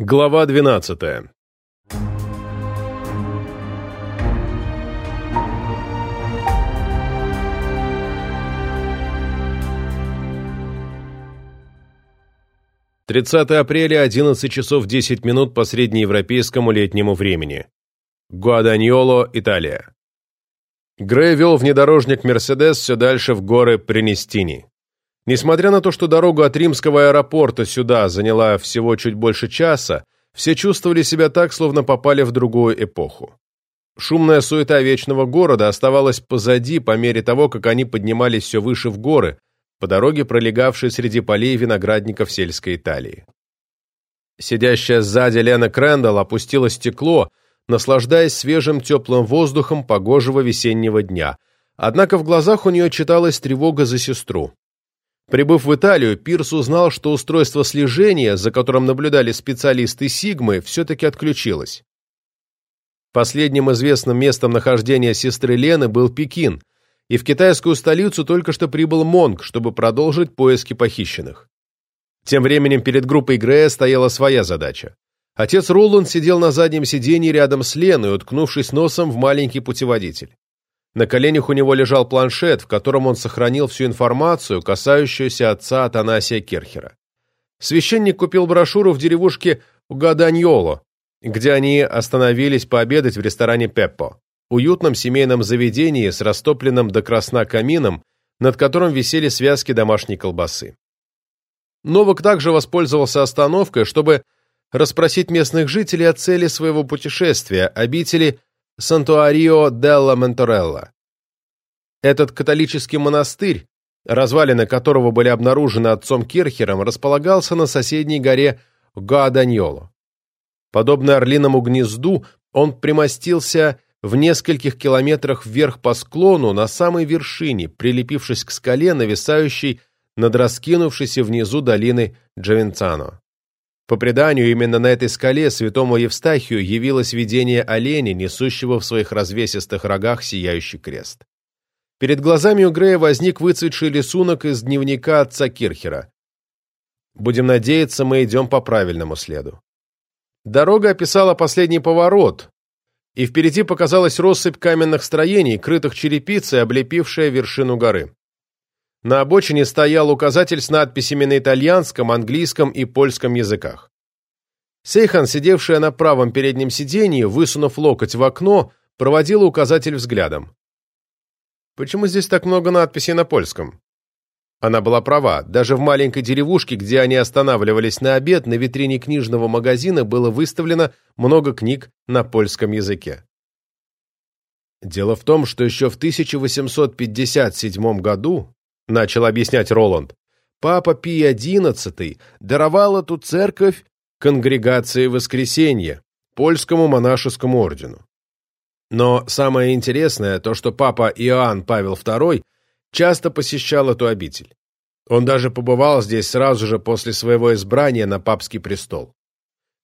Глава 12. Тридцатое апреля, 11 часов 10 минут по среднеевропейскому летнему времени. Гуаданьоло, Италия. Грей вел внедорожник «Мерседес» все дальше в горы Пренестини. Несмотря на то, что дорогу от римского аэропорта сюда заняла всего чуть больше часа, все чувствовали себя так, словно попали в другую эпоху. Шумная суета вечного города оставалась позади по мере того, как они поднимались все выше в горы, по дороге, пролегавшей среди полей виноградников сельской Италии. Сидящая сзади Лена Крэндалл опустила стекло, наслаждаясь свежим теплым воздухом погожего весеннего дня, однако в глазах у нее читалась тревога за сестру. Прибыв в Италию, Пирс узнал, что устройство слежения, за которым наблюдали специалисты Сигмы, все-таки отключилось. Последним известным местом нахождения сестры Лены был Пекин, и в китайскую столицу только что прибыл Монг, чтобы продолжить поиски похищенных. Тем временем перед группой Грея стояла своя задача. Отец Роланд сидел на заднем сиденье рядом с Леной, уткнувшись носом в маленький путеводитель. На коленях у него лежал планшет, в котором он сохранил всю информацию, касающуюся отца Атанасия Керхера. Священник купил брошюру в деревушке Гаданьоло, где они остановились пообедать в ресторане Пеппо, уютном семейном заведении с растопленным до красна камином, над которым висели связки домашней колбасы. Новак также воспользовался остановкой, чтобы расспросить местных жителей о цели своего путешествия, обители Сантуарио делла Менторелла. Этот католический монастырь, развалины которого были обнаружены отцом Кирхером, располагался на соседней горе Гуаданьоло. Подобно орлиному гнезду, он примостился в нескольких километрах вверх по склону на самой вершине, прилепившись к скале, нависающей над раскинувшейся внизу долины Джавенцано. По преданию, именно на этой скале святому Евстахию явилось видение оленя, несущего в своих развесистых рогах сияющий крест. Перед глазами у Грея возник выцветший рисунок из дневника отца Кирхера. Будем надеяться, мы идем по правильному следу. Дорога описала последний поворот, и впереди показалась россыпь каменных строений, крытых черепицей, облепившая вершину горы. На обочине стоял указатель с надписями на итальянском, английском и польском языках. Сейхан, сидевшая на правом переднем сиденье, высунув локоть в окно, проводила указатель взглядом. «Почему здесь так много надписей на польском?» Она была права. Даже в маленькой деревушке, где они останавливались на обед, на витрине книжного магазина было выставлено много книг на польском языке. Дело в том, что еще в 1857 году начал объяснять Роланд, папа Пий XI даровал эту церковь конгрегации Воскресенья, польскому монашескому ордену. Но самое интересное то, что папа Иоанн Павел II часто посещал эту обитель. Он даже побывал здесь сразу же после своего избрания на папский престол.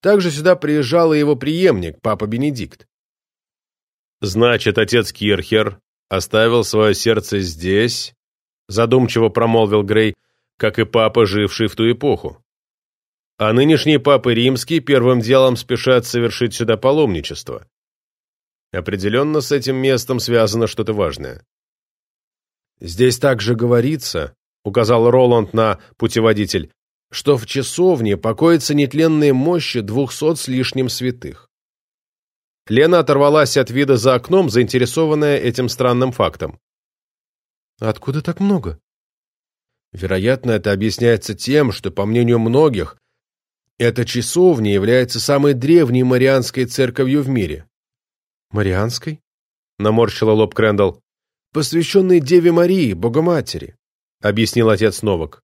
Также сюда приезжал и его преемник, папа Бенедикт. Значит, отец Кирхер оставил свое сердце здесь, задумчиво промолвил Грей, как и папа, живший в ту эпоху. А нынешние папы римские первым делом спешат совершить сюда паломничество. Определенно с этим местом связано что-то важное. «Здесь также говорится», — указал Роланд на путеводитель, что в часовне покоятся нетленные мощи двухсот с лишним святых. Лена оторвалась от вида за окном, заинтересованная этим странным фактом. Откуда так много? Вероятно, это объясняется тем, что, по мнению многих, эта часовня является самой древней марианской церковью в мире. Марианской? Наморщила лоб Крэндалл. Посвященной Деве Марии, Богоматери, объяснил отец Новак.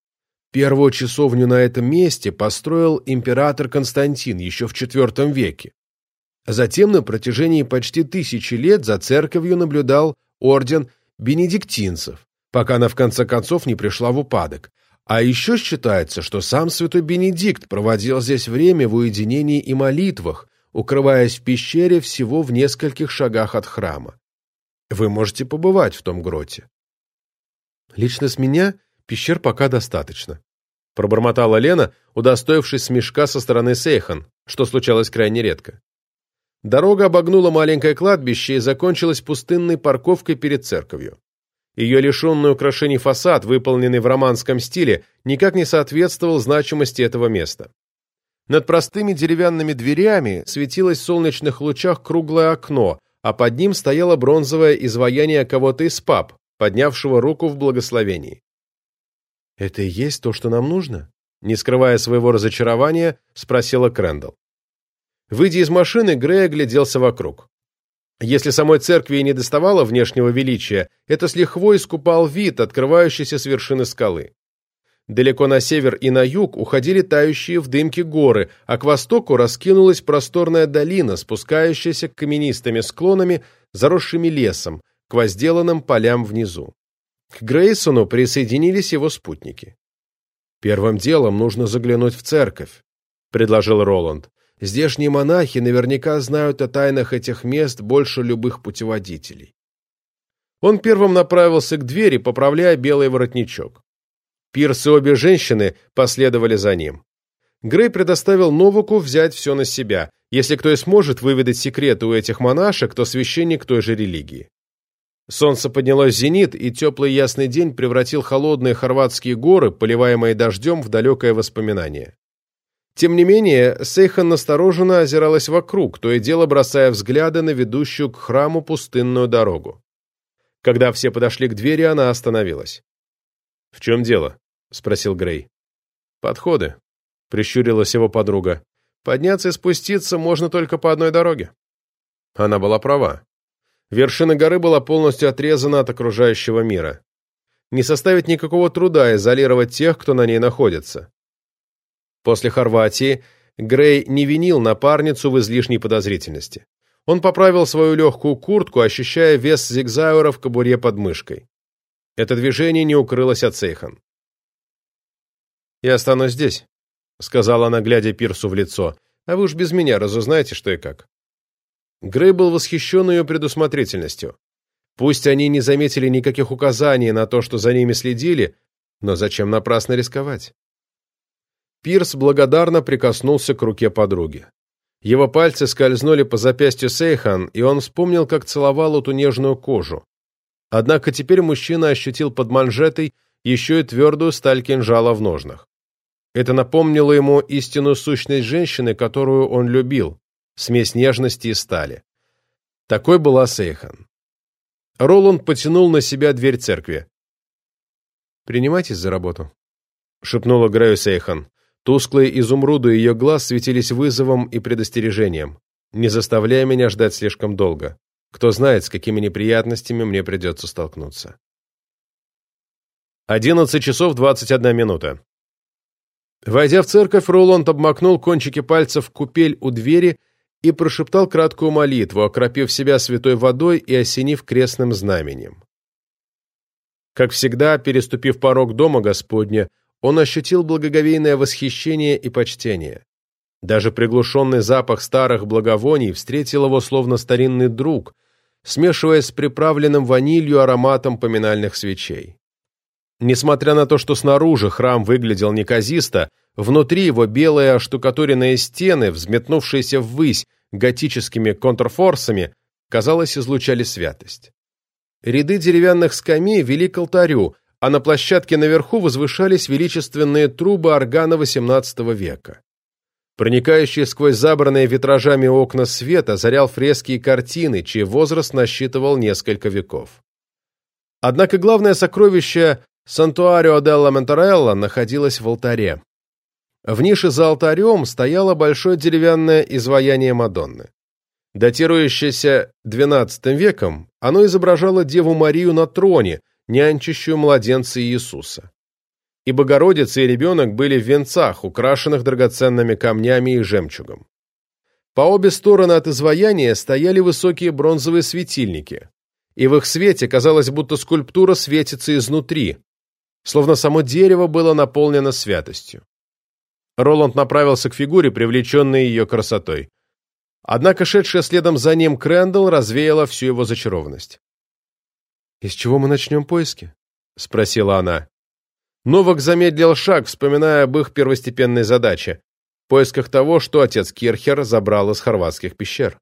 Первую часовню на этом месте построил император Константин еще в IV веке. Затем на протяжении почти тысячи лет за церковью наблюдал орден бенедиктинцев, пока она в конце концов не пришла в упадок. А еще считается, что сам святой Бенедикт проводил здесь время в уединении и молитвах, укрываясь в пещере всего в нескольких шагах от храма. Вы можете побывать в том гроте. Лично с меня пещер пока достаточно. Пробормотала Лена, удостоившись смешка со стороны Сейхан, что случалось крайне редко. Дорога обогнула маленькое кладбище и закончилась пустынной парковкой перед церковью. Ее лишенный украшений фасад, выполненный в романском стиле, никак не соответствовал значимости этого места. Над простыми деревянными дверями светилось в солнечных лучах круглое окно, а под ним стояло бронзовое изваяние кого-то из пап, поднявшего руку в благословении. «Это и есть то, что нам нужно?» Не скрывая своего разочарования, спросила Крэндалл. Выйдя из машины, Грей огляделся вокруг. Если самой церкви и не доставало внешнего величия, это с лихвой искупал вид, открывающийся с вершины скалы. Далеко на север и на юг уходили тающие в дымке горы, а к востоку раскинулась просторная долина, спускающаяся к каменистыми склонами, заросшими лесом, к возделанным полям внизу. К Грейсону присоединились его спутники. «Первым делом нужно заглянуть в церковь», — предложил Роланд. Здешние монахи наверняка знают о тайнах этих мест больше любых путеводителей. Он первым направился к двери, поправляя белый воротничок. Пирс и обе женщины последовали за ним. Грей предоставил Новаку взять все на себя. Если кто и сможет выведать секреты у этих монашек, то священник той же религии. Солнце поднялось в зенит, и теплый ясный день превратил холодные хорватские горы, поливаемые дождем, в далекое воспоминание. Тем не менее, Сейхан настороженно озиралась вокруг, то и дело бросая взгляды на ведущую к храму пустынную дорогу. Когда все подошли к двери, она остановилась. «В чем дело?» — спросил Грей. «Подходы», — прищурилась его подруга. «Подняться и спуститься можно только по одной дороге». Она была права. Вершина горы была полностью отрезана от окружающего мира. Не составит никакого труда изолировать тех, кто на ней находится. После Хорватии Грей не винил напарницу в излишней подозрительности. Он поправил свою легкую куртку, ощущая вес зигзауэра в кобуре под мышкой. Это движение не укрылось от Сейхан. «Я останусь здесь», — сказала она, глядя Пирсу в лицо, «а вы уж без меня разузнаете, что и как». Грей был восхищен ее предусмотрительностью. Пусть они не заметили никаких указаний на то, что за ними следили, но зачем напрасно рисковать? Пирс благодарно прикоснулся к руке подруги. Его пальцы скользнули по запястью Сейхан, и он вспомнил, как целовал эту нежную кожу. Однако теперь мужчина ощутил под манжетой еще и твердую сталь кинжала в ножнах. Это напомнило ему истинную сущность женщины, которую он любил, смесь нежности и стали. Такой была Сейхан. Роланд потянул на себя дверь церкви. «Принимайтесь за работу», — шепнула Грею Сейхан. Тусклые изумруды ее глаз светились вызовом и предостережением, не заставляя меня ждать слишком долго. Кто знает, с какими неприятностями мне придется столкнуться. 11 часов 21 минута. Войдя в церковь, Роланд обмакнул кончики пальцев в купель у двери и прошептал краткую молитву, окропив себя святой водой и осенив крестным знаменем. Как всегда, переступив порог дома Господня, он ощутил благоговейное восхищение и почтение. Даже приглушенный запах старых благовоний встретил его словно старинный друг, смешиваясь с приправленным ванилью ароматом поминальных свечей. Несмотря на то, что снаружи храм выглядел неказисто, внутри его белые оштукатуренные стены, взметнувшиеся ввысь готическими контрфорсами, казалось, излучали святость. Ряды деревянных скамей вели к алтарю, а на площадке наверху возвышались величественные трубы органа XVIII века. Проникающий сквозь забранные витражами окна свет озарял фрески и картины, чей возраст насчитывал несколько веков. Однако главное сокровище Сантуарио делла Монторелло находилось в алтаре. В нише за алтарем стояло большое деревянное изваяние Мадонны. Датирующееся XII веком, оно изображало Деву Марию на троне, нянчащую младенца Иисуса. И Богородица и ребенок были в венцах, украшенных драгоценными камнями и жемчугом. По обе стороны от изваяния стояли высокие бронзовые светильники, и в их свете казалось, будто скульптура светится изнутри, словно само дерево было наполнено святостью. Роланд направился к фигуре, привлеченной ее красотой. Однако шедшая следом за ним Крэндалл развеяла всю его зачарованность. «Из чего мы начнем поиски?» — спросила она. Новак замедлил шаг, вспоминая об их первостепенной задаче. поисках того, что отец Кирхер забрал из хорватских пещер.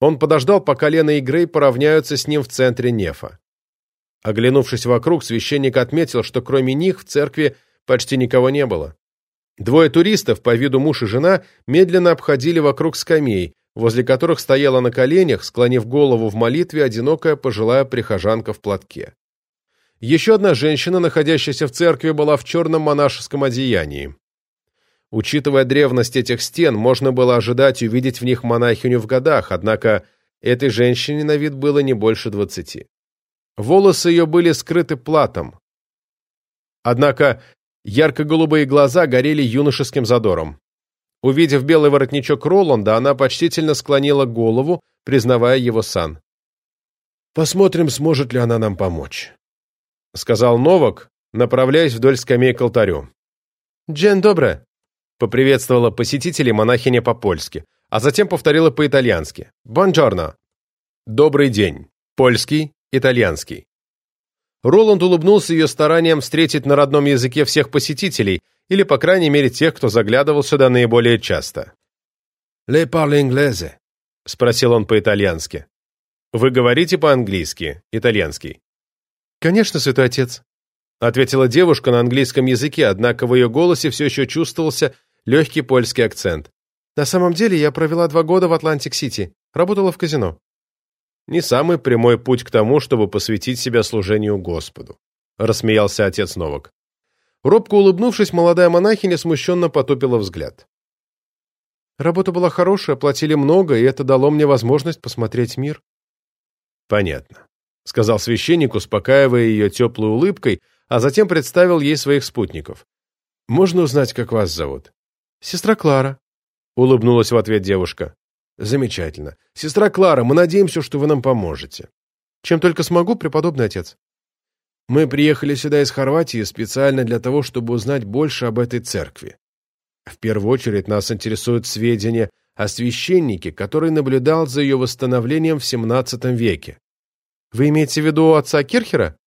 Он подождал, пока Лена и Грей поравняются с ним в центре Нефа. Оглянувшись вокруг, священник отметил, что кроме них в церкви почти никого не было. Двое туристов, по виду муж и жена, медленно обходили вокруг скамей, возле которых стояла на коленях, склонив голову в молитве, одинокая пожилая прихожанка в платке. Еще одна женщина, находящаяся в церкви, была в черном монашеском одеянии. Учитывая древность этих стен, можно было ожидать увидеть в них монахиню в годах, однако этой женщине на вид было не больше двадцати. Волосы ее были скрыты платом. Однако ярко-голубые глаза горели юношеским задором. Увидев белый воротничок Роланда, она почтительно склонила голову, признавая его сан. «Посмотрим, сможет ли она нам помочь», — сказал Новак, направляясь вдоль скамей к алтарю. «Джен добре», — поприветствовала посетителей монахиня по-польски, а затем повторила по-итальянски. «Бонджорно». «Добрый день». Польский, итальянский. Роланд улыбнулся ее старанием встретить на родном языке всех посетителей, или, по крайней мере, тех, кто заглядывал сюда наиболее часто. «Le parle inglese?» — спросил он по-итальянски. «Вы говорите по-английски, итальянский?» «Конечно, святой отец», — ответила девушка на английском языке, однако в ее голосе все еще чувствовался легкий польский акцент. «На самом деле я провела два года в Атлантик-Сити, работала в казино» не самый прямой путь к тому, чтобы посвятить себя служению Господу», — рассмеялся отец Новак. Робко улыбнувшись, молодая монахиня смущенно потупила взгляд. «Работа была хорошая, платили много, и это дало мне возможность посмотреть мир». «Понятно», — сказал священник, успокаивая ее теплой улыбкой, а затем представил ей своих спутников. «Можно узнать, как вас зовут?» «Сестра Клара», — улыбнулась в ответ девушка. Замечательно. Сестра Клара, мы надеемся, что вы нам поможете. Чем только смогу, преподобный отец. Мы приехали сюда из Хорватии специально для того, чтобы узнать больше об этой церкви. В первую очередь нас интересуют сведения о священнике, который наблюдал за ее восстановлением в XVII веке. Вы имеете в виду отца Кирхера?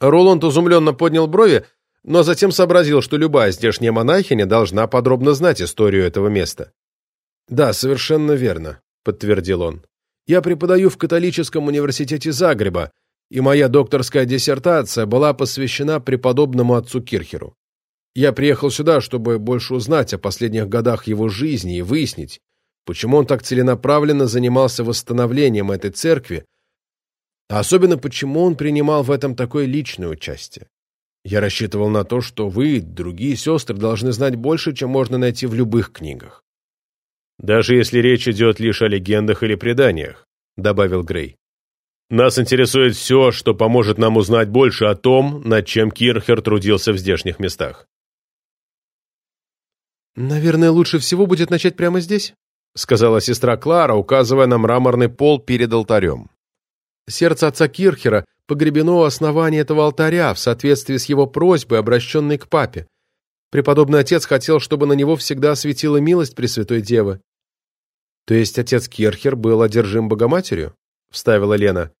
Роланд изумленно поднял брови, но затем сообразил, что любая здешняя монахиня должна подробно знать историю этого места. «Да, совершенно верно», — подтвердил он. «Я преподаю в католическом университете Загреба, и моя докторская диссертация была посвящена преподобному отцу Кирхеру. Я приехал сюда, чтобы больше узнать о последних годах его жизни и выяснить, почему он так целенаправленно занимался восстановлением этой церкви, а особенно почему он принимал в этом такое личное участие. Я рассчитывал на то, что вы, другие сестры, должны знать больше, чем можно найти в любых книгах даже если речь идет лишь о легендах или преданиях», — добавил Грей. «Нас интересует все, что поможет нам узнать больше о том, над чем Кирхер трудился в здешних местах». «Наверное, лучше всего будет начать прямо здесь», — сказала сестра Клара, указывая на мраморный пол перед алтарем. «Сердце отца Кирхера погребено у основания этого алтаря в соответствии с его просьбой, обращенной к папе. Преподобный отец хотел, чтобы на него всегда светила милость Пресвятой Девы. То есть отец Керхер был одержим Богоматерью? Вставила Лена.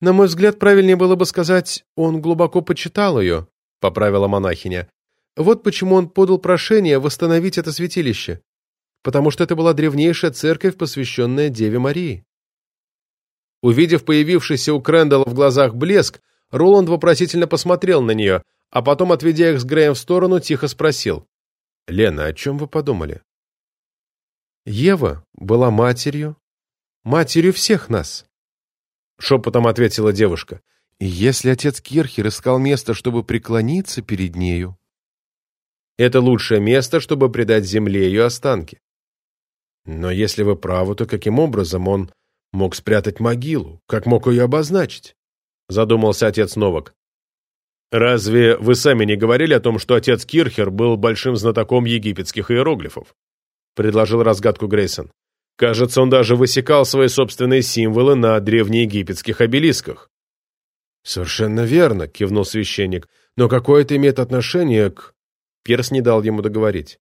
На мой взгляд, правильнее было бы сказать, он глубоко почитал ее, поправила монахиня. Вот почему он подал прошение восстановить это святилище. Потому что это была древнейшая церковь, посвященная Деве Марии. Увидев появившийся у Крэндалла в глазах блеск, Роланд вопросительно посмотрел на нее, а потом, отведя их с Греем в сторону, тихо спросил. «Лена, о чем вы подумали?» Ева была матерью, матерью всех нас. Шепотом ответила девушка. Если отец Кирхер искал место, чтобы преклониться перед нею, это лучшее место, чтобы предать земле ее останки. Но если вы правы, то каким образом он мог спрятать могилу? Как мог ее обозначить? Задумался отец Новак. Разве вы сами не говорили о том, что отец Кирхер был большим знатоком египетских иероглифов? предложил разгадку Грейсон. Кажется, он даже высекал свои собственные символы на древнеегипетских обелисках. «Совершенно верно», — кивнул священник. «Но какое это имеет отношение к...» Перс не дал ему договорить.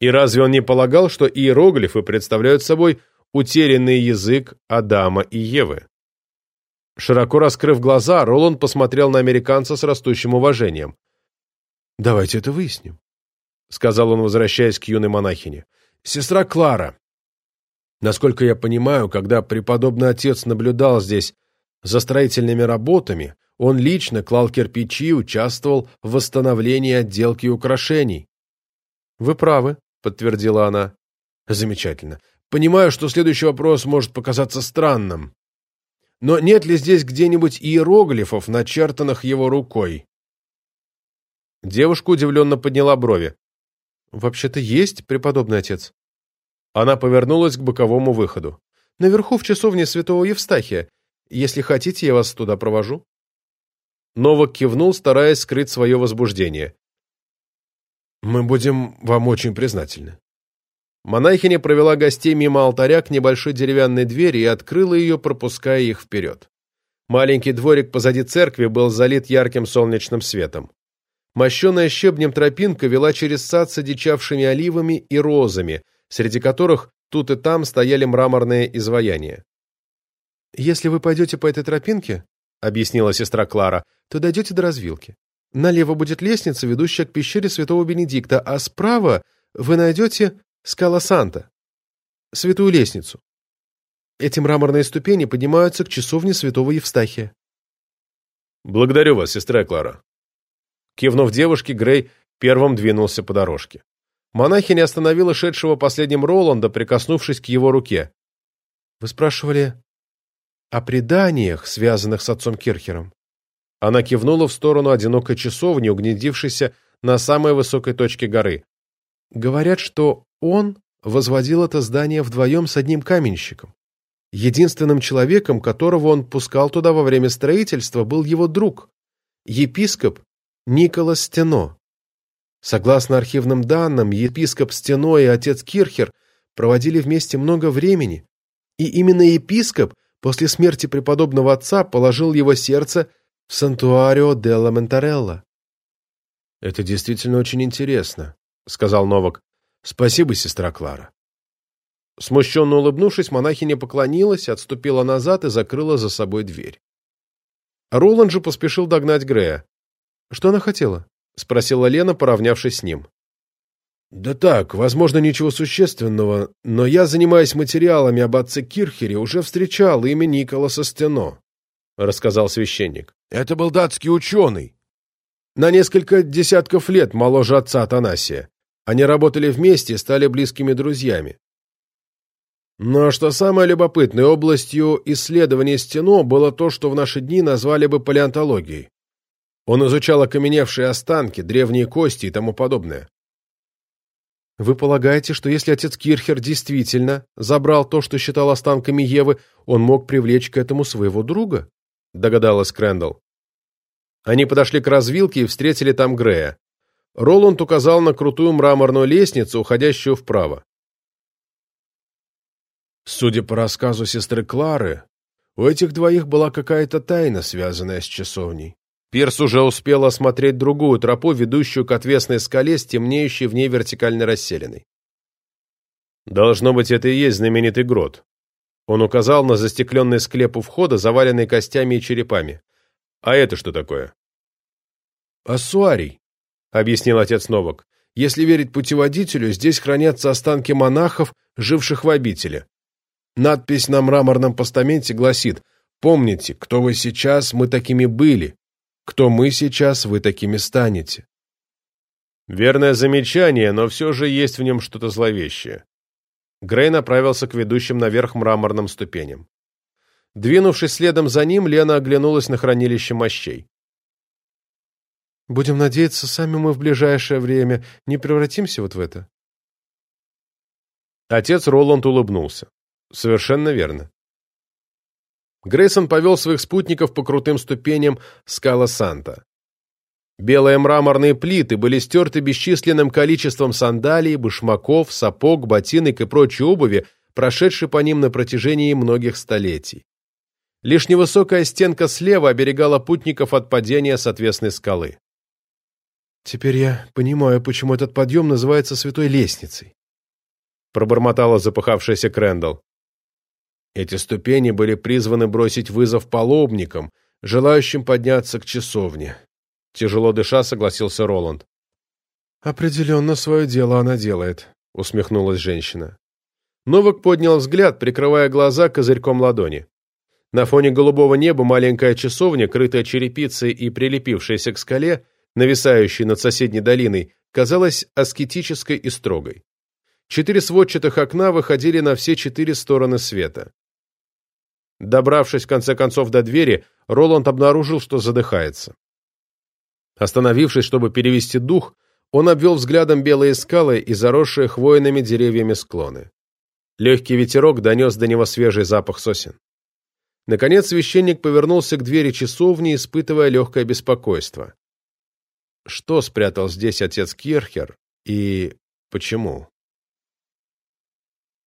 И разве он не полагал, что иероглифы представляют собой утерянный язык Адама и Евы? Широко раскрыв глаза, Роланд посмотрел на американца с растущим уважением. «Давайте это выясним. — сказал он, возвращаясь к юной монахине. «Сестра Клара. Насколько я понимаю, когда преподобный отец наблюдал здесь за строительными работами, он лично клал кирпичи и участвовал в восстановлении отделки и украшений». «Вы правы», — подтвердила она. «Замечательно. Понимаю, что следующий вопрос может показаться странным. Но нет ли здесь где-нибудь иероглифов, начертанных его рукой?» Девушка удивленно подняла брови. «Вообще-то есть, преподобный отец». Она повернулась к боковому выходу. «Наверху в часовне святого Евстахия. Если хотите, я вас туда провожу». Новак кивнул, стараясь скрыть свое возбуждение. «Мы будем вам очень признательны». Монахиня провела гостей мимо алтаря к небольшой деревянной двери и открыла ее, пропуская их вперед. Маленький дворик позади церкви был залит ярким солнечным светом. Мощеная щебнем тропинка вела через сад с одичавшими оливами и розами, среди которых тут и там стояли мраморные изваяния. «Если вы пойдете по этой тропинке, — объяснила сестра Клара, — то дойдете до развилки. Налево будет лестница, ведущая к пещере святого Бенедикта, а справа вы найдете Скала Санта, святую лестницу. Эти мраморные ступени поднимаются к часовне святого Евстахия. «Благодарю вас, сестра Клара». Кивнув девушке, Грей первым двинулся по дорожке. Монахиня остановила шедшего последним Роланда, прикоснувшись к его руке. «Вы спрашивали о преданиях, связанных с отцом Кирхером?» Она кивнула в сторону одинокой часовни, угнездившейся на самой высокой точке горы. «Говорят, что он возводил это здание вдвоем с одним каменщиком. Единственным человеком, которого он пускал туда во время строительства, был его друг, епископ Николас Стено. Согласно архивным данным, епископ Стено и отец Кирхер проводили вместе много времени, и именно епископ после смерти преподобного отца положил его сердце в Сантуарио делла Ментарелла. «Это действительно очень интересно», — сказал Новак. Спасибо, сестра Клара. Смущенно улыбнувшись, монахиня поклонилась, отступила назад и закрыла за собой дверь. Роланд же поспешил догнать Грея. «Что она хотела?» — спросила Лена, поравнявшись с ним. «Да так, возможно, ничего существенного, но я, занимаясь материалами об отце Кирхере, уже встречал имя Николаса Стено», — рассказал священник. «Это был датский ученый. На несколько десятков лет моложе отца Атанасия. Они работали вместе и стали близкими друзьями. Но что самое любопытное, областью исследования стено было то, что в наши дни назвали бы палеонтологией. Он изучал окаменевшие останки, древние кости и тому подобное. Вы полагаете, что если отец Кирхер действительно забрал то, что считал останками Евы, он мог привлечь к этому своего друга? Догадалась Крэндалл. Они подошли к развилке и встретили там Грея. Роланд указал на крутую мраморную лестницу, уходящую вправо. Судя по рассказу сестры Клары, у этих двоих была какая-то тайна, связанная с часовней. Пирс уже успел осмотреть другую тропу, ведущую к отвесной скале с темнеющей в ней вертикально расселенной. «Должно быть, это и есть знаменитый грот». Он указал на застекленный склеп у входа, заваленный костями и черепами. «А это что такое?» «Ассуарий», объяснил отец Новак. Если верить путеводителю, здесь хранятся останки монахов, живших в обители. Надпись на мраморном постаменте гласит «Помните, кто вы сейчас, мы такими были. Кто мы сейчас, вы такими станете». Верное замечание, но все же есть в нем что-то зловещее. Грей направился к ведущим наверх мраморным ступеням. Двинувшись следом за ним, Лена оглянулась на хранилище мощей. Будем надеяться, сами мы в ближайшее время не превратимся вот в это. Отец Роланд улыбнулся. Совершенно верно. Грейсон повел своих спутников по крутым ступеням скала Санта. Белые мраморные плиты были стерты бесчисленным количеством сандалий, башмаков, сапог, ботинок и прочей обуви, прошедшей по ним на протяжении многих столетий. Лишь невысокая стенка слева оберегала путников от падения с отвесной скалы. «Теперь я понимаю, почему этот подъем называется Святой Лестницей», пробормотала запыхавшаяся Крэндалл. Эти ступени были призваны бросить вызов паломникам, желающим подняться к часовне. Тяжело дыша, согласился Роланд. «Определенно свое дело она делает», — усмехнулась женщина. Новак поднял взгляд, прикрывая глаза козырьком ладони. На фоне голубого неба маленькая часовня, крытая черепицей и прилепившаяся к скале, нависающей над соседней долиной, казалась аскетической и строгой. Четыре сводчатых окна выходили на все четыре стороны света. Добравшись в конце концов до двери, Роланд обнаружил, что задыхается. Остановившись, чтобы перевести дух, он обвел взглядом белые скалы и заросшие хвойными деревьями склоны. Легкий ветерок донес до него свежий запах сосен. Наконец священник повернулся к двери часовни, испытывая легкое беспокойство. Что спрятал здесь отец Кирхер и почему?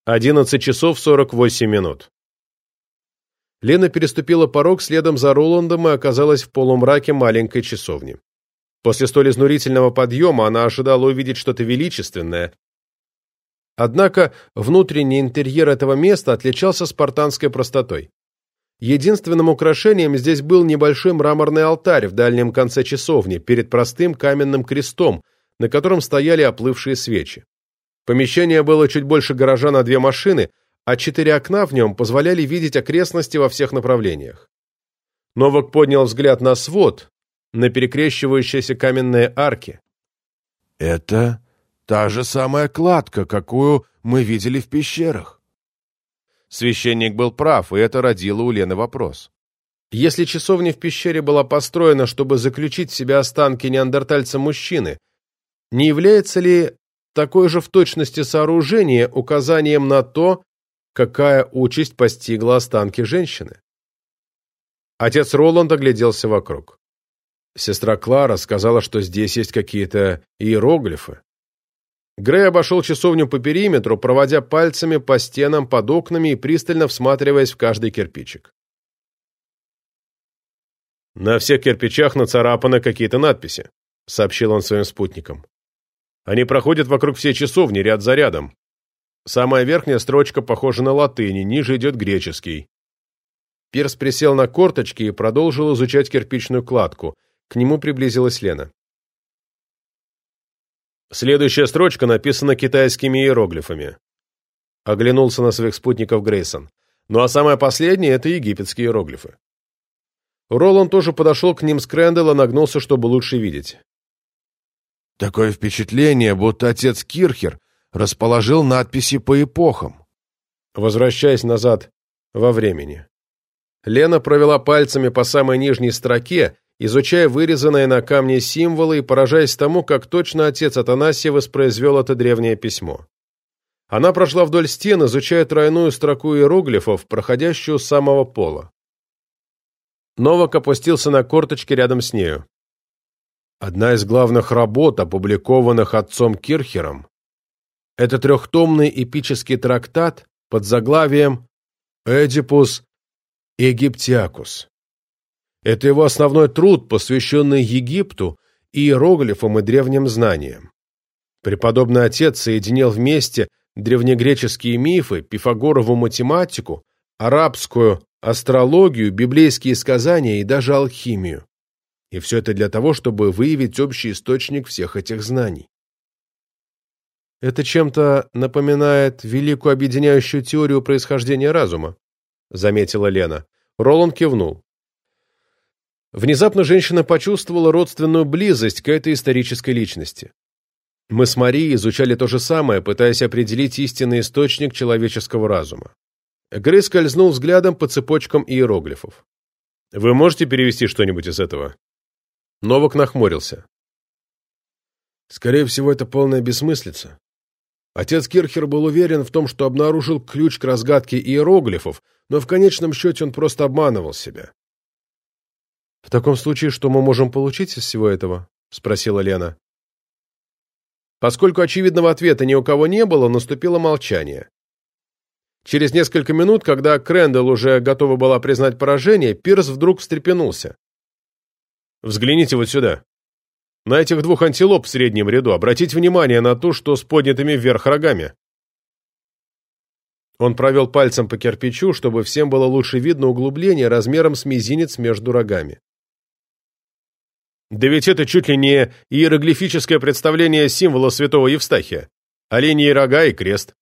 Одиннадцать часов сорок восемь минут. Лена переступила порог следом за Роландом и оказалась в полумраке маленькой часовни. После столь изнурительного подъема она ожидала увидеть что-то величественное, Однако внутренний интерьер этого места отличался спартанской простотой. Единственным украшением здесь был небольшой мраморный алтарь в дальнем конце часовни перед простым каменным крестом, на котором стояли оплывшие свечи. Помещение было чуть больше гаража на две машины, а четыре окна в нем позволяли видеть окрестности во всех направлениях. Новак поднял взгляд на свод, на перекрещивающиеся каменные арки. «Это Та же самая кладка, какую мы видели в пещерах. Священник был прав, и это родило у Лены вопрос. Если часовня в пещере была построена, чтобы заключить в себя останки неандертальца-мужчины, не является ли такое же в точности сооружение указанием на то, какая участь постигла останки женщины? Отец Роланд огляделся вокруг. Сестра Клара сказала, что здесь есть какие-то иероглифы. Грей обошел часовню по периметру, проводя пальцами по стенам под окнами и пристально всматриваясь в каждый кирпичик. «На всех кирпичах нацарапаны какие-то надписи», — сообщил он своим спутникам. «Они проходят вокруг всей часовни, ряд за рядом. Самая верхняя строчка похожа на латыни, ниже идет греческий». Пирс присел на корточки и продолжил изучать кирпичную кладку. К нему приблизилась Лена. Следующая строчка написана китайскими иероглифами. Оглянулся на своих спутников Грейсон. Ну а самая последняя — это египетские иероглифы. Роланд тоже подошел к ним с Крэндалла, нагнулся, чтобы лучше видеть. Такое впечатление, будто отец Кирхер расположил надписи по эпохам. Возвращаясь назад во времени. Лена провела пальцами по самой нижней строке, изучая вырезанные на камне символы и поражаясь тому, как точно отец Атанасия воспроизвел это древнее письмо. Она прошла вдоль стен, изучая тройную строку иероглифов, проходящую с самого пола. Новак опустился на корточки рядом с нею. Одна из главных работ, опубликованных отцом Кирхером, это трехтомный эпический трактат под заглавием «Эдипус Египтиакус». Это его основной труд, посвященный Египту, иероглифам и древним знаниям. Преподобный отец соединил вместе древнегреческие мифы, пифагорову математику, арабскую астрологию, библейские сказания и даже алхимию. И все это для того, чтобы выявить общий источник всех этих знаний. Это чем-то напоминает великую объединяющую теорию происхождения разума, заметила Лена. Роланд кивнул. Внезапно женщина почувствовала родственную близость к этой исторической личности. Мы с Марией изучали то же самое, пытаясь определить истинный источник человеческого разума. Грей скользнул взглядом по цепочкам иероглифов. «Вы можете перевести что-нибудь из этого?» Новак нахмурился. «Скорее всего, это полная бессмыслица. Отец Кирхер был уверен в том, что обнаружил ключ к разгадке иероглифов, но в конечном счете он просто обманывал себя. «В таком случае, что мы можем получить из всего этого?» — спросила Лена. Поскольку очевидного ответа ни у кого не было, наступило молчание. Через несколько минут, когда Крэндалл уже готова была признать поражение, Пирс вдруг встрепенулся. «Взгляните вот сюда. На этих двух антилоп в среднем ряду обратите внимание на то, что с поднятыми вверх рогами». Он провел пальцем по кирпичу, чтобы всем было лучше видно углубление размером с мизинец между рогами. Да ведь это чуть ли не иероглифическое представление символа святого Евстахия. Оленьи рога и крест.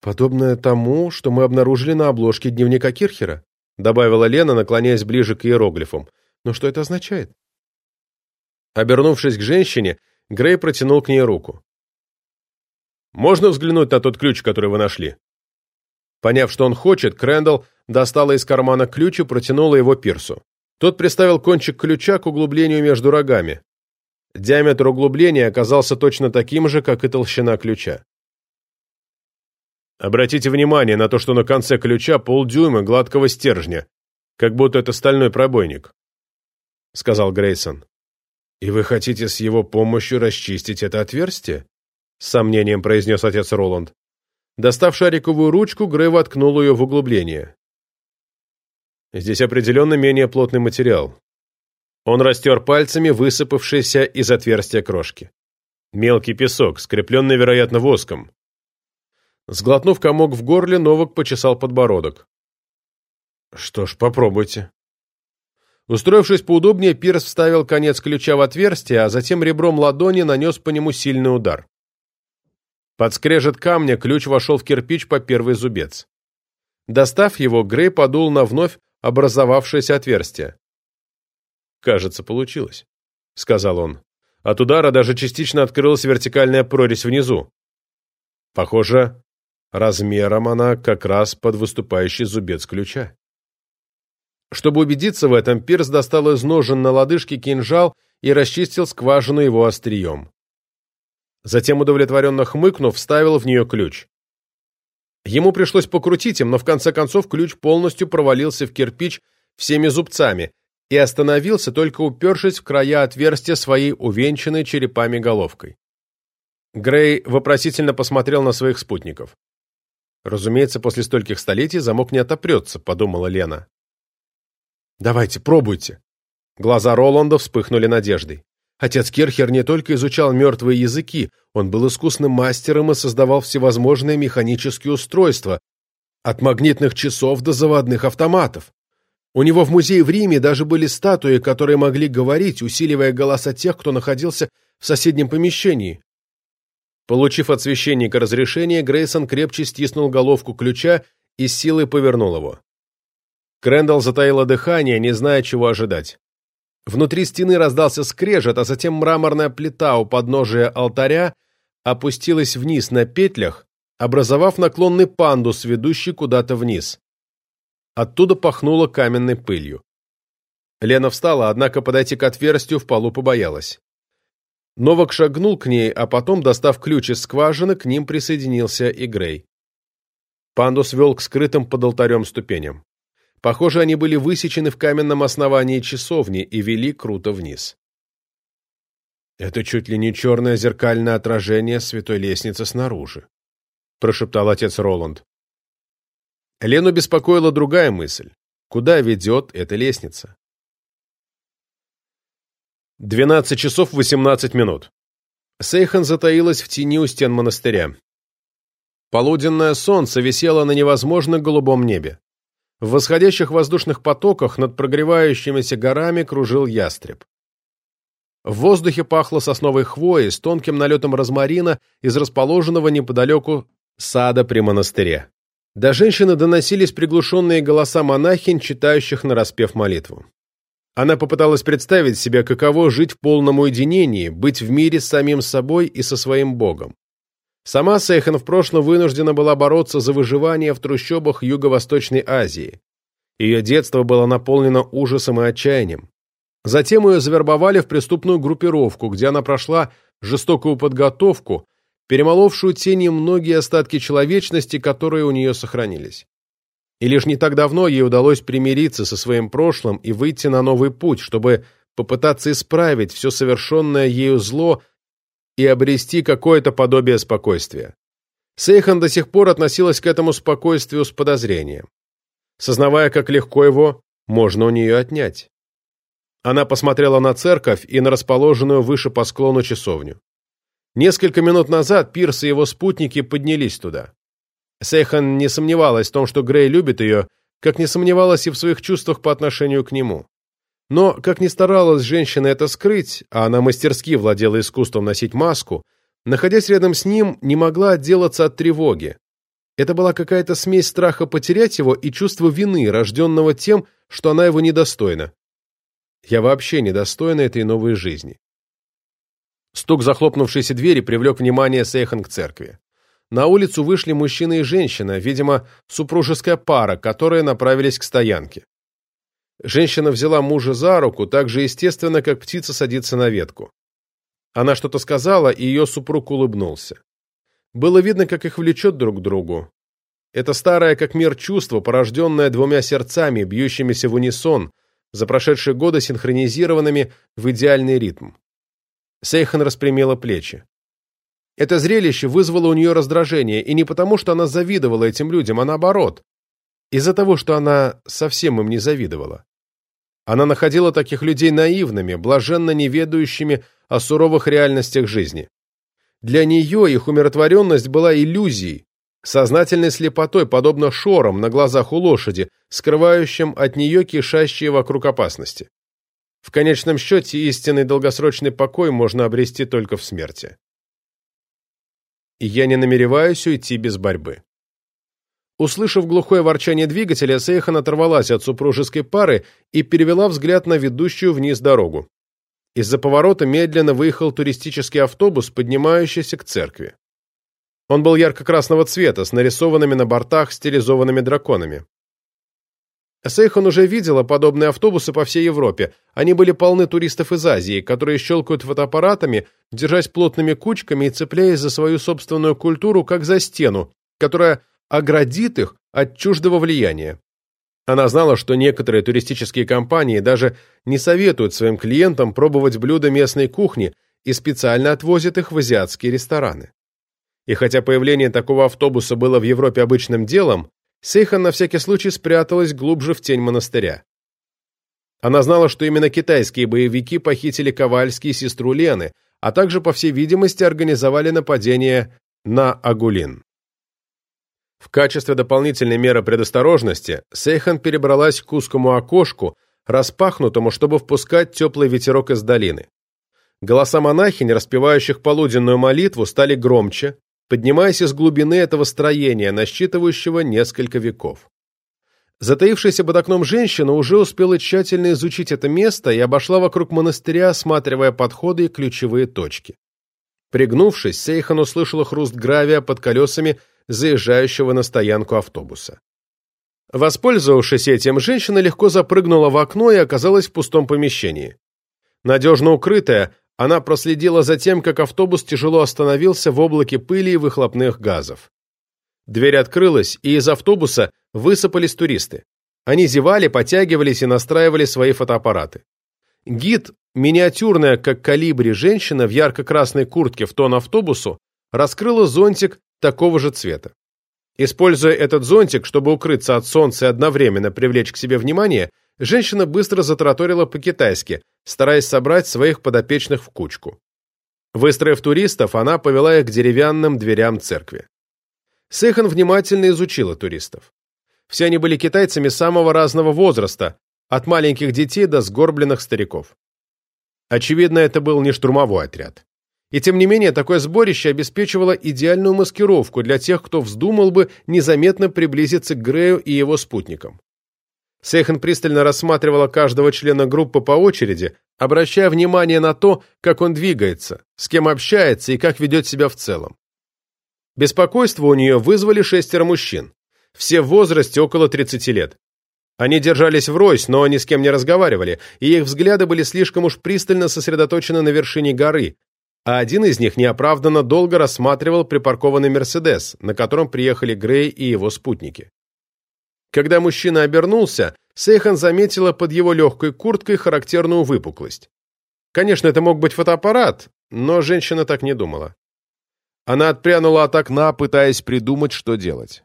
«Подобное тому, что мы обнаружили на обложке дневника Кирхера», добавила Лена, наклоняясь ближе к иероглифам. «Но что это означает?» Обернувшись к женщине, Грей протянул к ней руку. «Можно взглянуть на тот ключ, который вы нашли?» Поняв, что он хочет, Крэндалл достала из кармана ключ и протянула его Пирсу. Тот приставил кончик ключа к углублению между рогами. Диаметр углубления оказался точно таким же, как и толщина ключа. Обратите внимание на то, что на конце ключа полдюйма гладкого стержня, как будто это стальной пробойник», — сказал Грейсон. «И вы хотите с его помощью расчистить это отверстие?» — с сомнением произнес отец Роланд. Достав шариковую ручку, Грей воткнул ее в углубление. «Здесь определенно менее плотный материал». Он растер пальцами высыпавшийся из отверстия крошки. Мелкий песок, скрепленный, вероятно, воском. Сглотнув комок в горле, Новак почесал подбородок. «Что ж, попробуйте». Устроившись поудобнее, Пирс вставил конец ключа в отверстие, а затем ребром ладони нанес по нему сильный удар. Под скрежет камня ключ вошел в кирпич по первый зубец. Достав его, Грей подул на вновь образовавшееся отверстие. «Кажется, получилось», — сказал он. От удара даже частично открылась вертикальная прорезь внизу. Похоже, Размером она как раз под выступающий зубец ключа. Чтобы убедиться в этом, Пирс достал из ножен на лодыжке кинжал и расчистил скважину его острием. Затем, удовлетворенно хмыкнув, вставил в нее ключ. Ему пришлось покрутить им, но в конце концов ключ полностью провалился в кирпич всеми зубцами и остановился, только упершись в края отверстия своей увенчанной черепами головкой. Грей вопросительно посмотрел на своих спутников. Разумеется, после стольких столетий замок не отопрется, подумала Лена. Давайте, пробуйте. Глаза Роланда вспыхнули надеждой. Отец Кирхер не только изучал мертвые языки, он был искусным мастером и создавал всевозможные механические устройства, от магнитных часов до заводных автоматов. У него в музее в Риме даже были статуи, которые могли говорить, усиливая голоса тех, кто находился в соседнем помещении. Получив от священника разрешение, Грейсон крепче стиснул головку ключа и силой повернул его. Крэндалл затаила дыхание, не зная, чего ожидать. Внутри стены раздался скрежет, а затем мраморная плита у подножия алтаря опустилась вниз на петлях, образовав наклонный пандус, ведущий куда-то вниз. Оттуда пахнуло каменной пылью. Лена встала, однако подойти к отверстию в полу побоялась. Новак шагнул к ней, а потом, достав ключ из скважины, к ним присоединился и Грей. Пандус вел к скрытым под алтарем ступеням. Похоже, они были высечены в каменном основании часовни и вели круто вниз. «Это чуть ли не черное зеркальное отражение святой лестницы снаружи», — прошептал отец Роланд. Лену беспокоила другая мысль. Куда ведет эта лестница? 12 часов 18 минут. Сейхан затаилась в тени у стен монастыря. Полуденное солнце висело на невозможно голубом небе. В восходящих воздушных потоках над прогревающимися горами кружил ястреб. В воздухе пахло сосновой хвоей с тонким налетом розмарина из расположенного неподалеку сада при монастыре. До женщины доносились приглушенные голоса монахинь, читающих нараспев молитву. Она попыталась представить себе, каково жить в полном уединении, быть в мире с самим собой и со своим Богом. Сама Сейхан в прошлом вынуждена была бороться за выживание в трущобах Юго-Восточной Азии. Ее детство было наполнено ужасом и отчаянием. Затем ее завербовали в преступную группировку, где она прошла жестокую подготовку, перемоловшую тени многие остатки человечности, которые у нее сохранились. И лишь не так давно ей удалось примириться со своим прошлым и выйти на новый путь, чтобы попытаться исправить все совершенное ею зло и обрести какое-то подобие спокойствия. Сейхан до сих пор относилась к этому спокойствию с подозрением, сознавая, как легко его можно у нее отнять. Она посмотрела на церковь и на расположенную выше по склону часовню. Несколько минут назад Пирс и его спутники поднялись туда. Сейхан не сомневалась в том, что Грей любит ее, как не сомневалась и в своих чувствах по отношению к нему. Но, как ни старалась женщина это скрыть, а она мастерски владела искусством носить маску, находясь рядом с ним, не могла отделаться от тревоги. Это была какая-то смесь страха потерять его и чувства вины, рожденного тем, что она его недостойна. Я вообще недостойна этой новой жизни. Стук захлопнувшейся двери привлек внимание Сейхан к церкви. На улицу вышли мужчина и женщина, видимо, супружеская пара, которые направились к стоянке. Женщина взяла мужа за руку, так же естественно, как птица садится на ветку. Она что-то сказала, и ее супруг улыбнулся. Было видно, как их влечет друг к другу. Это старое как мир чувство, порожденное двумя сердцами, бьющимися в унисон, за прошедшие годы синхронизированными в идеальный ритм. Сейхан распрямила плечи. Это зрелище вызвало у нее раздражение, и не потому, что она завидовала этим людям, а наоборот, из-за того, что она совсем им не завидовала. Она находила таких людей наивными, блаженно неведающими о суровых реальностях жизни. Для нее их умиротворенность была иллюзией, сознательной слепотой, подобно шорам на глазах у лошади, скрывающим от нее кишащие вокруг опасности. В конечном счете истинный долгосрочный покой можно обрести только в смерти. И я не намереваюсь уйти без борьбы. Услышав глухое ворчание двигателя, Сейхан оторвалась от супружеской пары и перевела взгляд на ведущую вниз дорогу. Из-за поворота медленно выехал туристический автобус, поднимающийся к церкви. Он был ярко-красного цвета, с нарисованными на бортах стилизованными драконами. Сейхан уже видела подобные автобусы по всей Европе. Они были полны туристов из Азии, которые щелкают фотоаппаратами, держась плотными кучками и цепляясь за свою собственную культуру, как за стену, которая оградит их от чуждого влияния. Она знала, что некоторые туристические компании даже не советуют своим клиентам пробовать блюда местной кухни и специально отвозят их в азиатские рестораны. И хотя появление такого автобуса было в Европе обычным делом, Сейхан на всякий случай спряталась глубже в тень монастыря. Она знала, что именно китайские боевики похитили Ковальски и сестру Лены, а также, по всей видимости, организовали нападение на Агулин. В качестве дополнительной меры предосторожности Сейхан перебралась к узкому окошку, распахнутому, чтобы впускать теплый ветерок из долины. Голоса монахинь, распевающих полуденную молитву, стали громче, поднимаясь из глубины этого строения, насчитывающего несколько веков. Затаившаяся под окном женщина уже успела тщательно изучить это место и обошла вокруг монастыря, осматривая подходы и ключевые точки. Пригнувшись, Сейхан услышала хруст гравия под колесами заезжающего на стоянку автобуса. Воспользовавшись этим, женщина легко запрыгнула в окно и оказалась в пустом помещении. Надежно укрытая, она проследила за тем, как автобус тяжело остановился в облаке пыли и выхлопных газов. Дверь открылась, и из автобуса высыпались туристы. Они зевали, потягивались и настраивали свои фотоаппараты. Гид, миниатюрная, как калибри, женщина в ярко-красной куртке в тон автобусу, раскрыла зонтик такого же цвета. Используя этот зонтик, чтобы укрыться от солнца и одновременно привлечь к себе внимание, женщина быстро затраторила по-китайски, стараясь собрать своих подопечных в кучку. Выстроив туристов, она повела их к деревянным дверям церкви. Сэхан внимательно изучила туристов. Все они были китайцами самого разного возраста, от маленьких детей до сгорбленных стариков. Очевидно, это был не штурмовой отряд. И тем не менее, такое сборище обеспечивало идеальную маскировку для тех, кто вздумал бы незаметно приблизиться к Грею и его спутникам. Сейхан пристально рассматривала каждого члена группы по очереди, обращая внимание на то, как он двигается, с кем общается и как ведет себя в целом. Беспокойство у нее вызвали шестеро мужчин, все в возрасте около 30 лет. Они держались врозь, но ни с кем не разговаривали, и их взгляды были слишком уж пристально сосредоточены на вершине горы, а один из них неоправданно долго рассматривал припаркованный «Мерседес», на котором приехали Грей и его спутники. Когда мужчина обернулся, Сейхан заметила под его легкой курткой характерную выпуклость. Конечно, это мог быть фотоаппарат, но женщина так не думала. Она отпрянула от окна, пытаясь придумать, что делать.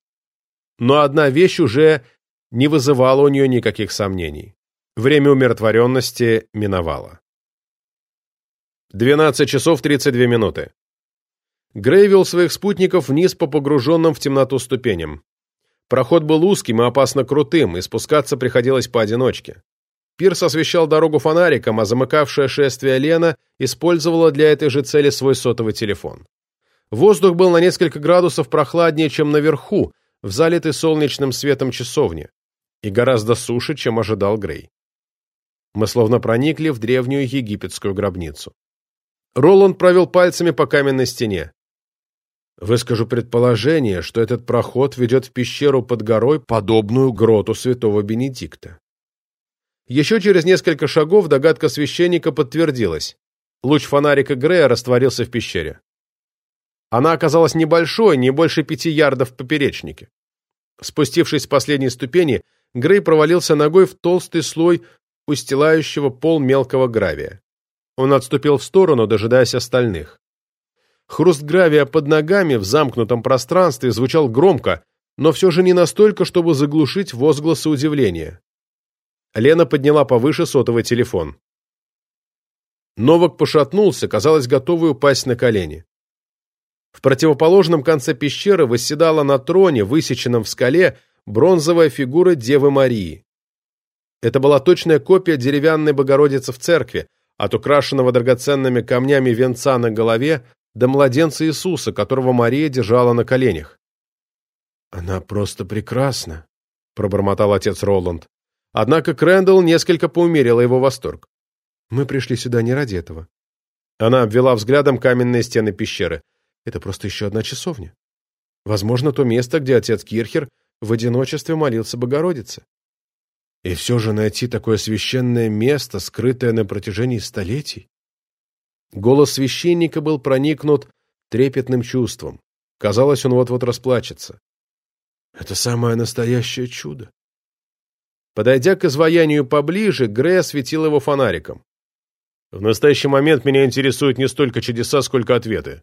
Но одна вещь уже не вызывала у нее никаких сомнений. Время умиротворенности миновало. 12 часов 32 минуты. Грей вел своих спутников вниз по погруженным в темноту ступеням. Проход был узким и опасно крутым, и спускаться приходилось поодиночке. Пирс освещал дорогу фонариком, а замыкавшая шествие Лена использовала для этой же цели свой сотовый телефон. Воздух был на несколько градусов прохладнее, чем наверху, в залитой солнечным светом часовне, и гораздо суше, чем ожидал Грей. Мы словно проникли в древнюю египетскую гробницу. Роланд провел пальцами по каменной стене. Выскажу предположение, что этот проход ведет в пещеру под горой, подобную гроту святого Бенедикта. Еще через несколько шагов догадка священника подтвердилась. Луч фонарика Грея растворился в пещере. Она оказалась небольшой, не больше пяти ярдов в поперечнике. Спустившись с последней ступени, Грей провалился ногой в толстый слой устилающего пол мелкого гравия. Он отступил в сторону, дожидаясь остальных. Хруст гравия под ногами в замкнутом пространстве звучал громко, но все же не настолько, чтобы заглушить возгласы удивления. Лена подняла повыше сотовый телефон. Новак пошатнулся, казалось, готовый упасть на колени. В противоположном конце пещеры восседала на троне, высеченном в скале, бронзовая фигура Девы Марии. Это была точная копия деревянной Богородицы в церкви, от украшенного драгоценными камнями венца на голове до младенца Иисуса, которого Мария держала на коленях. «Она просто прекрасна», — пробормотал отец Роланд. Однако Крэндалл несколько поумерила его восторг. «Мы пришли сюда не ради этого». Она обвела взглядом каменные стены пещеры. Это просто еще одна часовня. Возможно, то место, где отец Кирхер в одиночестве молился Богородице. И все же найти такое священное место, скрытое на протяжении столетий. Голос священника был проникнут трепетным чувством. Казалось, он вот-вот расплачется. Это самое настоящее чудо. Подойдя к изваянию поближе, Грей осветил его фонариком. В настоящий момент меня интересуют не столько чудеса, сколько ответы.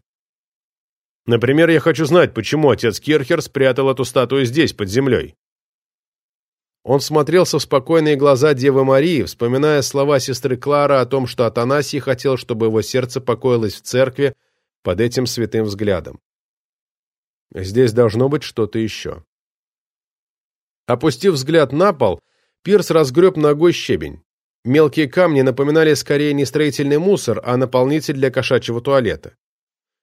Например, я хочу знать, почему отец Кирхер спрятал эту статую здесь, под землей. Он смотрелся в спокойные глаза Девы Марии, вспоминая слова сестры Клары о том, что Атанасий хотел, чтобы его сердце покоилось в церкви под этим святым взглядом. Здесь должно быть что-то еще. Опустив взгляд на пол, Пирс разгреб ногой щебень. Мелкие камни напоминали скорее не строительный мусор, а наполнитель для кошачьего туалета.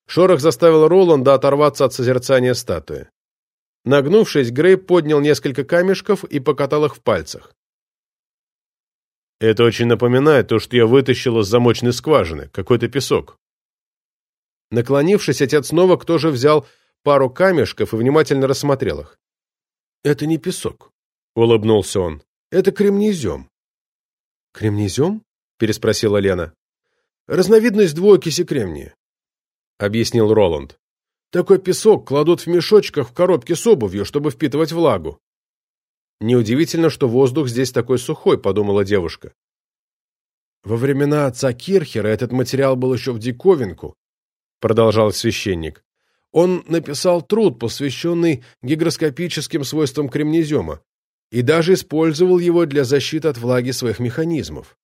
Шорох заставил Роланда оторваться от созерцания статуи. Нагнувшись, Грей поднял несколько камешков и покатал их в пальцах. «Это очень напоминает то, что я вытащил из замочной скважины, какой-то песок». Наклонившись, отец снова тоже взял пару камешков и внимательно рассмотрел их. «Это не песок», — улыбнулся он. «Это кремнезем». «Кремнезем?» — переспросила Лена. «Разновидность двуокиси кремния. — объяснил Роланд. «Такой песок кладут в мешочках в коробке с обувью, чтобы впитывать влагу». «Неудивительно, что воздух здесь такой сухой», — подумала девушка. «Во времена отца Кирхера этот материал был еще в диковинку», — продолжал священник. «Он написал труд, посвященный гигроскопическим свойствам кремнезема, и даже использовал его для защиты от влаги своих механизмов».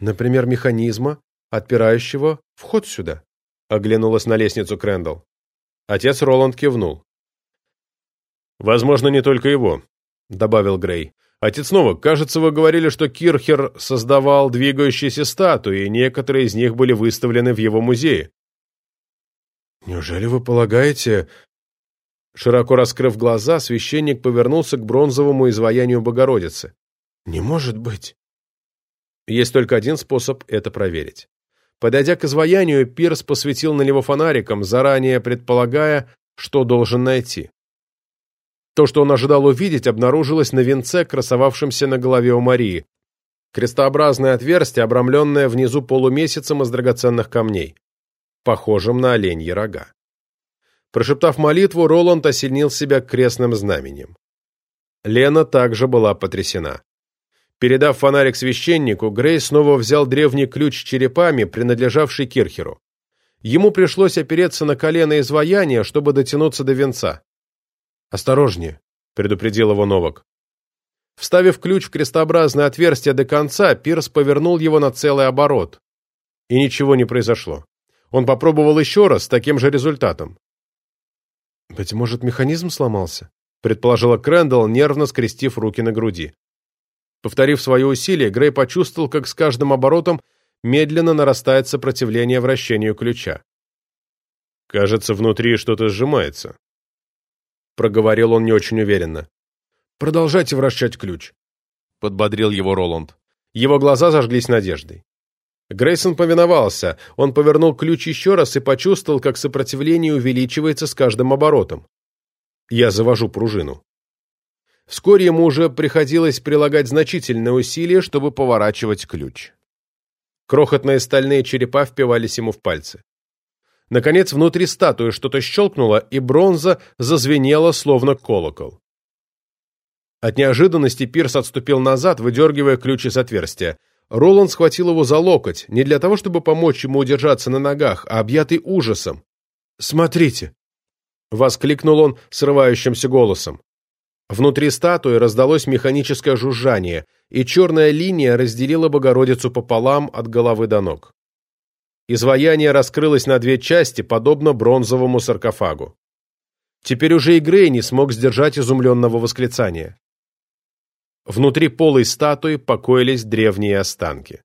«Например, механизма, отпирающего вход сюда», — оглянулась на лестницу Крэндалл. Отец Роланд кивнул. «Возможно, не только его», — добавил Грей. «Отец Новак, кажется, вы говорили, что Кирхер создавал двигающиеся статуи, и некоторые из них были выставлены в его музее». «Неужели вы полагаете...» Широко раскрыв глаза, священник повернулся к бронзовому изваянию Богородицы. «Не может быть!» Есть только один способ это проверить. Подойдя к изваянию, Пирс посветил на него фонариком, заранее предполагая, что должен найти. То, что он ожидал увидеть, обнаружилось на венце, красовавшемся на голове у Марии. Крестообразное отверстие, обрамленное внизу полумесяцем из драгоценных камней, похожим на оленьи рога. Прошептав молитву, Роланд осенил себя крестным знаменем. Лена также была потрясена. Передав фонарик священнику, Грей снова взял древний ключ с черепами, принадлежавший Кирхеру. Ему пришлось опереться на колено изваяния, чтобы дотянуться до венца. «Осторожнее», — предупредил его Новак. Вставив ключ в крестообразное отверстие до конца, Пирс повернул его на целый оборот. И ничего не произошло. Он попробовал еще раз с таким же результатом. «Быть может, механизм сломался?» — предположила Крэндалл, нервно скрестив руки на груди. Повторив свое усилие, Грей почувствовал, как с каждым оборотом медленно нарастает сопротивление вращению ключа. «Кажется, внутри что-то сжимается», — проговорил он не очень уверенно. «Продолжайте вращать ключ», — подбодрил его Роланд. Его глаза зажглись надеждой. Грейсон повиновался, он повернул ключ еще раз и почувствовал, как сопротивление увеличивается с каждым оборотом. Я завожу пружину. Вскоре ему уже приходилось прилагать значительные усилия, чтобы поворачивать ключ. Крохотные стальные черепа впивались ему в пальцы. Наконец, внутри статуи что-то щелкнуло, и бронза зазвенела, словно колокол. От неожиданности Пирс отступил назад, выдергивая ключ из отверстия. Роланд схватил его за локоть, не для того, чтобы помочь ему удержаться на ногах, а объятый ужасом. «Смотрите!» — воскликнул он срывающимся голосом. Внутри статуи раздалось механическое жужжание, и черная линия разделила Богородицу пополам от головы до ног. Изваяние раскрылось на две части, подобно бронзовому саркофагу. Теперь уже и Грей не смог сдержать изумленного восклицания. Внутри полой статуи покоились древние останки.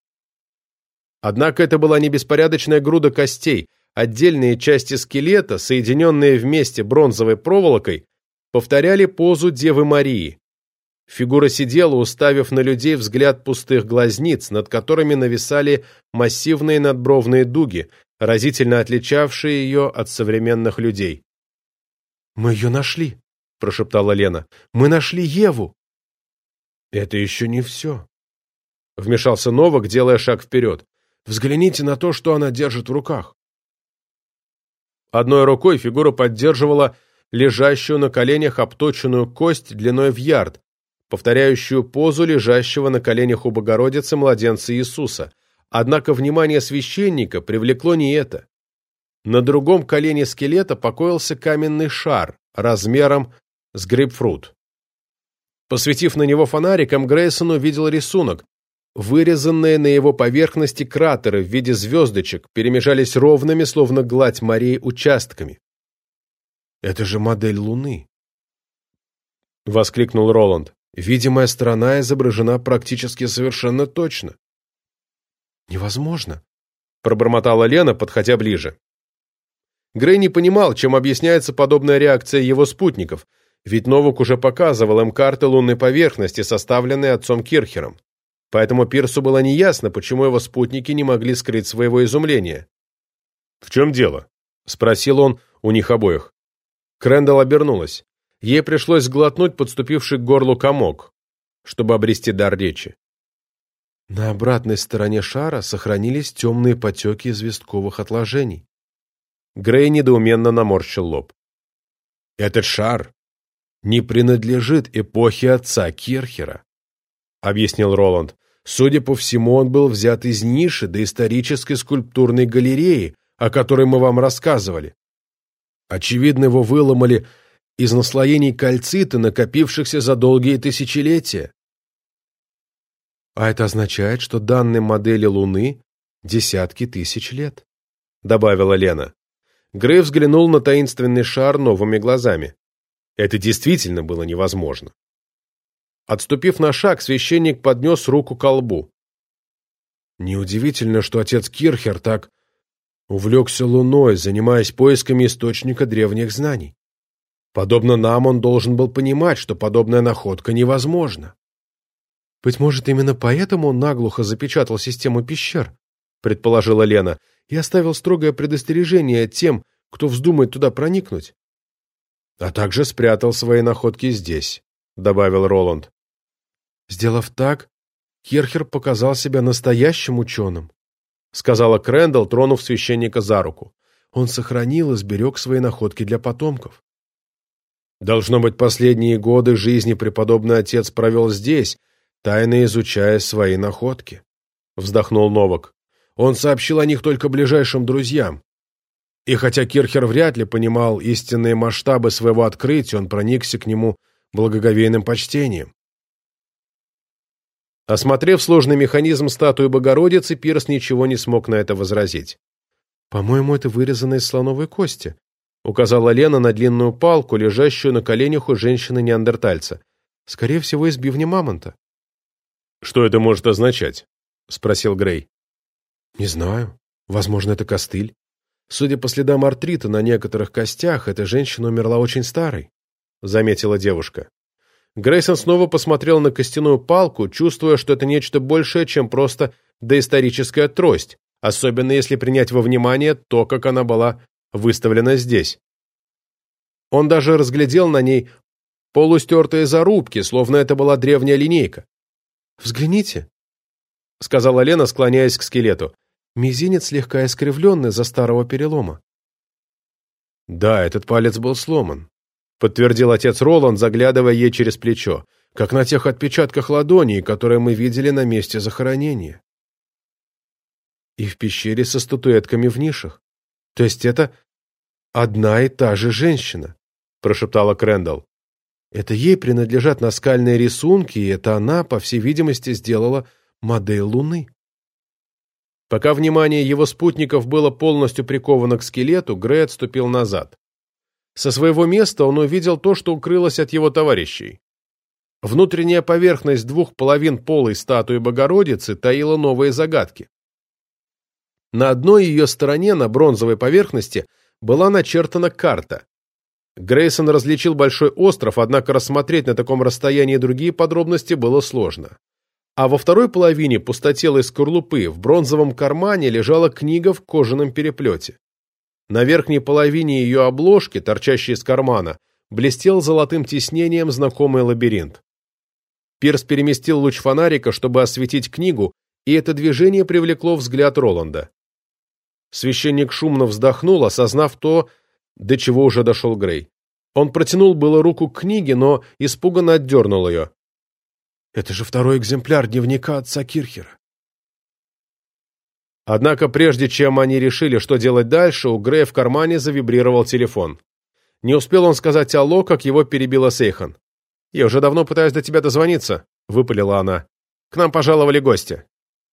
Однако это была не беспорядочная груда костей, отдельные части скелета, соединенные вместе бронзовой проволокой, повторяли позу Девы Марии. Фигура сидела, уставив на людей взгляд пустых глазниц, над которыми нависали массивные надбровные дуги, разительно отличавшие ее от современных людей. «Мы ее нашли», — прошептала Лена. «Мы нашли Еву». «Это еще не все», — вмешался Новак, делая шаг вперед. «Взгляните на то, что она держит в руках». Одной рукой фигура поддерживала лежащую на коленях обточенную кость длиной в ярд, повторяющую позу лежащего на коленях у Богородицы младенца Иисуса. Однако внимание священника привлекло не это. На другом колене скелета покоился каменный шар размером с грейпфрут. Посветив на него фонариком, Грейсон увидел рисунок. Вырезанные на его поверхности кратеры в виде звездочек перемежались ровными, словно гладь морей, участками. Это же модель Луны!» — воскликнул Роланд. «Видимая сторона изображена практически совершенно точно». «Невозможно», — пробормотала Лена, подходя ближе. Грей не понимал, чем объясняется подобная реакция его спутников, ведь Новак уже показывал им карты лунной поверхности, составленные отцом Кирхером. Поэтому Пирсу было неясно, почему его спутники не могли скрыть своего изумления. «В чем дело?» — спросил он у них обоих. Крэндалл обернулась. Ей пришлось сглотнуть подступивший к горлу комок, чтобы обрести дар речи. На обратной стороне шара сохранились темные потеки известковых отложений. Грей недоуменно наморщил лоб. «Этот шар не принадлежит эпохе отца Кирхера», — объяснил Роланд. «Судя по всему, он был взят из ниши до исторической скульптурной галереи, о которой мы вам рассказывали. Очевидно, его выломали из наслоений кальцита, накопившихся за долгие тысячелетия. А это означает, что данной модели Луны десятки тысяч лет, добавила Лена. Грей взглянул на таинственный шар новыми глазами. Это действительно было невозможно. Отступив на шаг, священник поднес руку к лбу. Неудивительно, что отец Кирхер так увлекся Луной, занимаясь поисками источника древних знаний. Подобно нам, он должен был понимать, что подобная находка невозможна. «Быть может, именно поэтому он наглухо запечатал систему пещер», предположила Лена, и оставил строгое предостережение тем, кто вздумает туда проникнуть. «А также спрятал свои находки здесь», — добавил Роланд. Сделав так, Керхер показал себя настоящим ученым сказала Крэндалл, тронув священника за руку. Он сохранил и сберег свои находки для потомков. Должно быть, последние годы жизни преподобный отец провел здесь, тайно изучая свои находки. Вздохнул Новак. Он сообщил о них только ближайшим друзьям. И хотя Кирхер вряд ли понимал истинные масштабы своего открытия, он проникся к нему благоговейным почтением. Осмотрев сложный механизм статуи Богородицы, Пирс ничего не смог на это возразить. «По-моему, это вырезано из слоновой кости», — указала Лена на длинную палку, лежащую на коленях у женщины-неандертальца. «Скорее всего, из бивня мамонта». «Что это может означать?» — спросил Грей. «Не знаю. Возможно, это костыль. Судя по следам артрита на некоторых костях, эта женщина умерла очень старой», — заметила девушка. Грейсон снова посмотрел на костяную палку, чувствуя, что это нечто большее, чем просто доисторическая трость, особенно если принять во внимание то, как она была выставлена здесь. Он даже разглядел на ней полустертые зарубки, словно это была древняя линейка. «Взгляните», — сказала Лена, склоняясь к скелету. «Мизинец слегка искривленный за старого перелома». «Да, этот палец был сломан», — подтвердил отец Роланд, заглядывая ей через плечо, как на тех отпечатках ладоней, которые мы видели на месте захоронения. И в пещере со статуэтками в нишах. То есть это одна и та же женщина, прошептала Крэндалл. Это ей принадлежат наскальные рисунки, и это она, по всей видимости, сделала модель Луны. Пока внимание его спутников было полностью приковано к скелету, Грей отступил назад. Со своего места он увидел то, что укрылось от его товарищей. Внутренняя поверхность двух половин полой статуи Богородицы таила новые загадки. На одной ее стороне, на бронзовой поверхности, была начертана карта. Грейсон различил большой остров, однако рассмотреть на таком расстоянии другие подробности было сложно. А во второй половине пустотелой скорлупы в бронзовом кармане лежала книга в кожаном переплете. На верхней половине ее обложки, торчащей из кармана, блестел золотым тиснением знакомый лабиринт. Пирс переместил луч фонарика, чтобы осветить книгу, и это движение привлекло взгляд Роланда. Священник шумно вздохнул, осознав то, до чего уже дошел Грей. Он протянул было руку к книге, но испуганно отдернул ее. «Это же второй экземпляр дневника отца Кирхера». Однако прежде чем они решили, что делать дальше, у Грея в кармане завибрировал телефон. Не успел он сказать «Алло», как его перебила Сейхан. «Я уже давно пытаюсь до тебя дозвониться», — выпалила она. «К нам пожаловали гости».